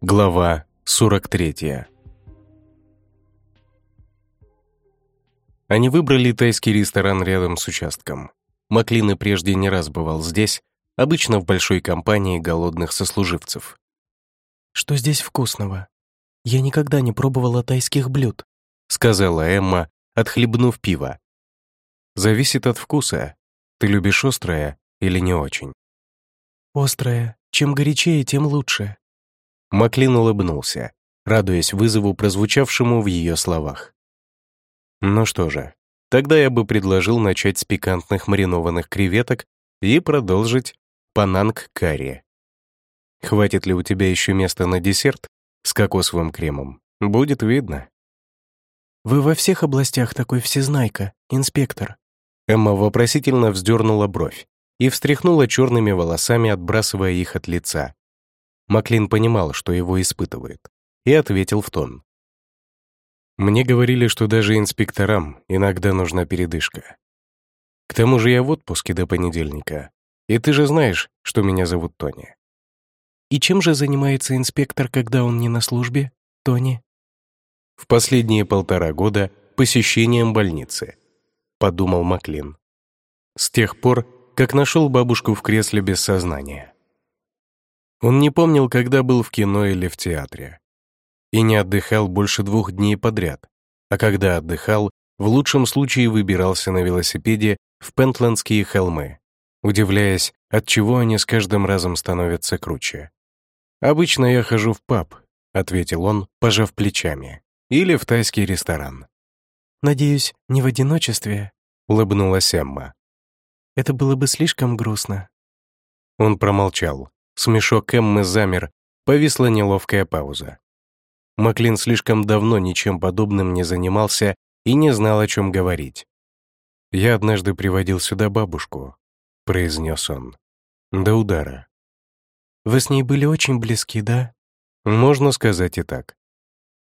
Глава 43 Они выбрали тайский ресторан рядом с участком. Маклин и прежде не раз бывал здесь, обычно в большой компании голодных сослуживцев. «Что здесь вкусного? Я никогда не пробовала тайских блюд», сказала Эмма, отхлебнув пиво. «Зависит от вкуса. Ты любишь острое или не очень?» «Острое. Чем горячее, тем лучше». Маклин улыбнулся, радуясь вызову, прозвучавшему в ее словах. «Ну что же, тогда я бы предложил начать с пикантных маринованных креветок и продолжить пананг-карри. Хватит ли у тебя еще места на десерт с кокосовым кремом? Будет видно». «Вы во всех областях такой всезнайка, инспектор?» Эмма вопросительно вздернула бровь и встряхнула черными волосами, отбрасывая их от лица. Маклин понимал, что его испытывает, и ответил в тон. «Мне говорили, что даже инспекторам иногда нужна передышка. К тому же я в отпуске до понедельника, и ты же знаешь, что меня зовут Тони». «И чем же занимается инспектор, когда он не на службе, Тони?» в последние полтора года посещением больницы, подумал Маклин. С тех пор, как нашел бабушку в кресле без сознания. Он не помнил, когда был в кино или в театре. И не отдыхал больше двух дней подряд, а когда отдыхал, в лучшем случае выбирался на велосипеде в Пентландские холмы, удивляясь, от чего они с каждым разом становятся круче. «Обычно я хожу в паб», — ответил он, пожав плечами или в тайский ресторан. «Надеюсь, не в одиночестве?» — улыбнулась Эмма. «Это было бы слишком грустно». Он промолчал. Смешок Эммы замер, повисла неловкая пауза. Маклин слишком давно ничем подобным не занимался и не знал, о чем говорить. «Я однажды приводил сюда бабушку», — произнес он. «До удара». «Вы с ней были очень близки, да?» «Можно сказать и так.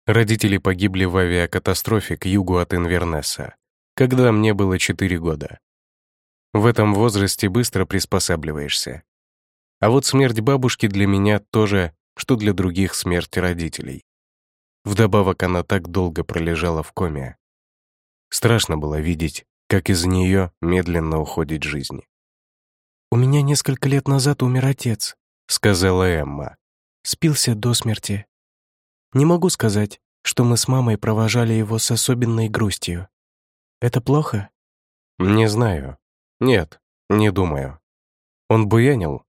Родители погибли в авиакатастрофе к югу от Инвернесса, когда мне было 4 года. В этом возрасте быстро приспосабливаешься. А вот смерть бабушки для меня тоже, что для других смерть родителей. Вдобавок она так долго пролежала в коме. Страшно было видеть, как из нее медленно уходит жизнь. «У меня несколько лет назад умер отец», — сказала Эмма. «Спился до смерти. Не могу сказать, что мы с мамой провожали его с особенной грустью. Это плохо? Не знаю. Нет, не думаю. Он буянил?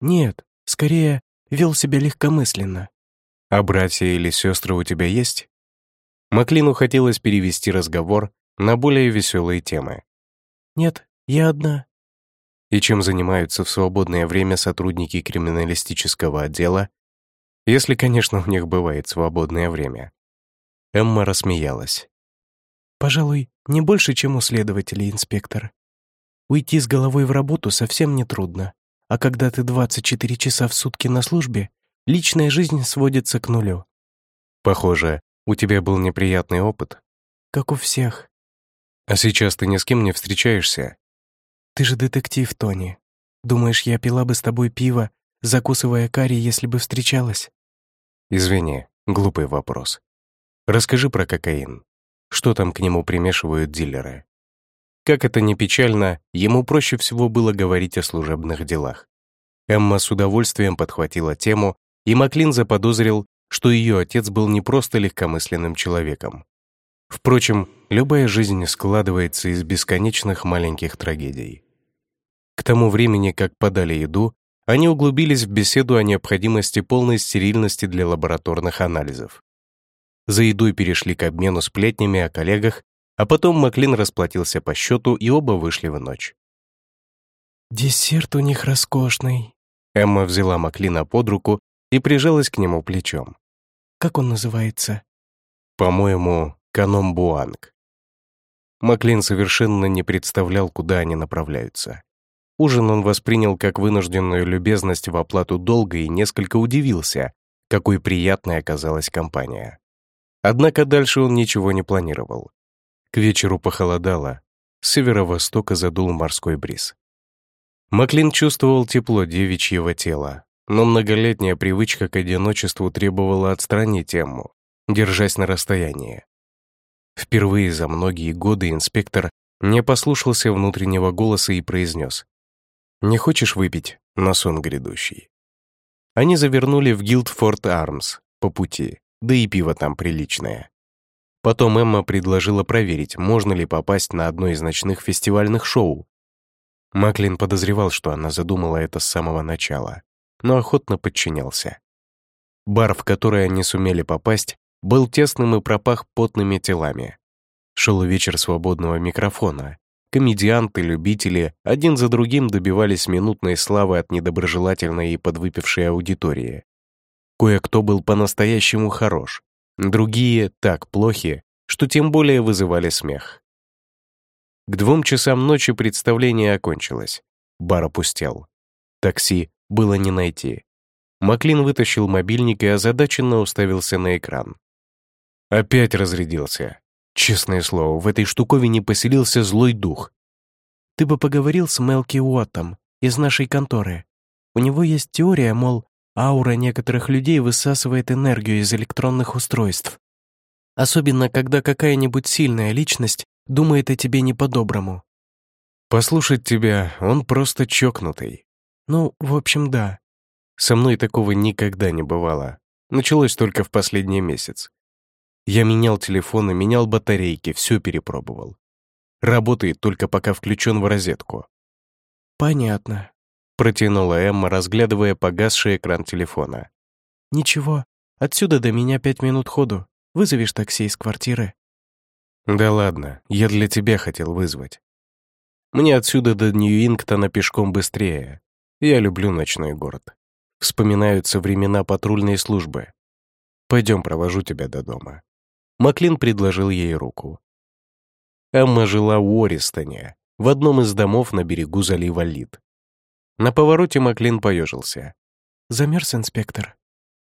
Нет, скорее, вел себя легкомысленно. А братья или сестры у тебя есть? Маклину хотелось перевести разговор на более веселые темы. Нет, я одна. И чем занимаются в свободное время сотрудники криминалистического отдела если, конечно, у них бывает свободное время. Эмма рассмеялась. «Пожалуй, не больше, чем у следователей, инспектор. Уйти с головой в работу совсем не трудно, а когда ты 24 часа в сутки на службе, личная жизнь сводится к нулю». «Похоже, у тебя был неприятный опыт». «Как у всех». «А сейчас ты ни с кем не встречаешься?» «Ты же детектив, Тони. Думаешь, я пила бы с тобой пиво, закусывая карри, если бы встречалась?» Извини, глупый вопрос. Расскажи про кокаин. Что там к нему примешивают дилеры? Как это ни печально, ему проще всего было говорить о служебных делах. Эмма с удовольствием подхватила тему, и Маклин заподозрил, что ее отец был не просто легкомысленным человеком. Впрочем, любая жизнь складывается из бесконечных маленьких трагедий. К тому времени, как подали еду, они углубились в беседу о необходимости полной стерильности для лабораторных анализов. За едой перешли к обмену сплетнями о коллегах, а потом Маклин расплатился по счету, и оба вышли в ночь. «Десерт у них роскошный». Эмма взяла Маклина под руку и прижалась к нему плечом. «Как он называется?» «По-моему, Каномбуанг». Маклин совершенно не представлял, куда они направляются. Ужин он воспринял как вынужденную любезность в оплату долга и несколько удивился, какой приятной оказалась компания. Однако дальше он ничего не планировал. К вечеру похолодало, с северо-востока задул морской бриз. Маклин чувствовал тепло девичьего тела, но многолетняя привычка к одиночеству требовала отстранить Эмму, держась на расстоянии. Впервые за многие годы инспектор не послушался внутреннего голоса и произнес «Не хочешь выпить на сон грядущий?» Они завернули в Гилдфорд Армс по пути, да и пиво там приличное. Потом Эмма предложила проверить, можно ли попасть на одно из ночных фестивальных шоу. Маклин подозревал, что она задумала это с самого начала, но охотно подчинялся. Бар, в который они сумели попасть, был тесным и пропах потными телами. Шел вечер свободного микрофона. Комедианты, любители один за другим добивались минутной славы от недоброжелательной и подвыпившей аудитории. Кое-кто был по-настоящему хорош, другие так плохи, что тем более вызывали смех. К двум часам ночи представление окончилось. Бар опустел. Такси было не найти. Маклин вытащил мобильник и озадаченно уставился на экран. Опять разрядился. Честное слово, в этой штуковине поселился злой дух. Ты бы поговорил с Мелки Уоттом из нашей конторы. У него есть теория, мол, Аура некоторых людей высасывает энергию из электронных устройств. Особенно, когда какая-нибудь сильная личность думает о тебе не по-доброму. Послушать тебя, он просто чокнутый. Ну, в общем, да. Со мной такого никогда не бывало. Началось только в последний месяц. Я менял телефоны, менял батарейки, все перепробовал. Работает только пока включен в розетку. Понятно протянула Эмма, разглядывая погасший экран телефона. «Ничего, отсюда до меня пять минут ходу. Вызовешь такси из квартиры». «Да ладно, я для тебя хотел вызвать. Мне отсюда до Ньюингтона пешком быстрее. Я люблю ночной город. Вспоминаются времена патрульной службы. Пойдем, провожу тебя до дома». Маклин предложил ей руку. Эмма жила в Уористоне, в одном из домов на берегу залива Лид. На повороте Маклин поежился. «Замерз, инспектор?»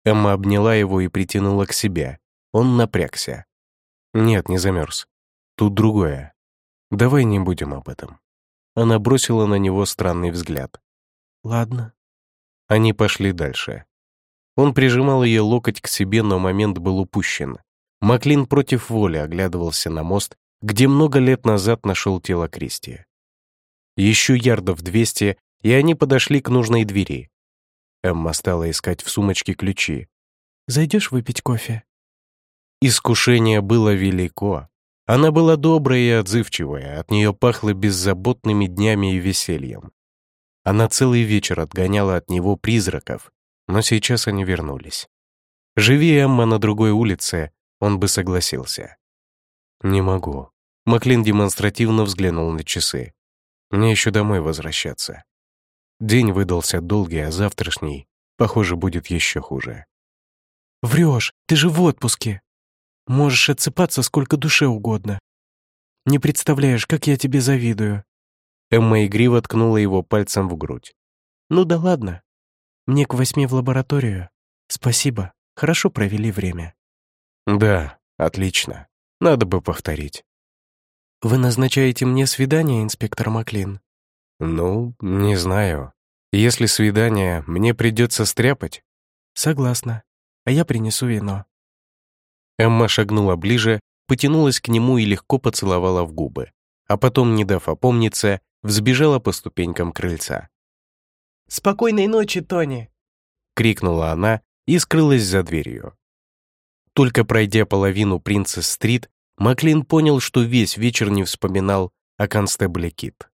Эмма обняла его и притянула к себе. Он напрягся. «Нет, не замерз. Тут другое. Давай не будем об этом». Она бросила на него странный взгляд. «Ладно». Они пошли дальше. Он прижимал ее локоть к себе, но момент был упущен. Маклин против воли оглядывался на мост, где много лет назад нашел тело Кристи. Еще ярдов двести, и они подошли к нужной двери. Эмма стала искать в сумочке ключи. «Зайдешь выпить кофе?» Искушение было велико. Она была добрая и отзывчивая, от нее пахло беззаботными днями и весельем. Она целый вечер отгоняла от него призраков, но сейчас они вернулись. Живи Эмма на другой улице, он бы согласился. «Не могу». Маклин демонстративно взглянул на часы. «Мне еще домой возвращаться». День выдался долгий, а завтрашний, похоже, будет еще хуже. Врешь, ты же в отпуске. Можешь отсыпаться сколько душе угодно. Не представляешь, как я тебе завидую. Эмма игриво ткнула его пальцем в грудь. Ну да ладно. Мне к восьми в лабораторию. Спасибо, хорошо провели время. Да, отлично. Надо бы повторить. Вы назначаете мне свидание, инспектор Маклин? «Ну, не знаю. Если свидание, мне придется стряпать». «Согласна. А я принесу вино». Эмма шагнула ближе, потянулась к нему и легко поцеловала в губы, а потом, не дав опомниться, взбежала по ступенькам крыльца. «Спокойной ночи, Тони!» — крикнула она и скрылась за дверью. Только пройдя половину Принцесс-стрит, Маклин понял, что весь вечер не вспоминал о констебле Кит.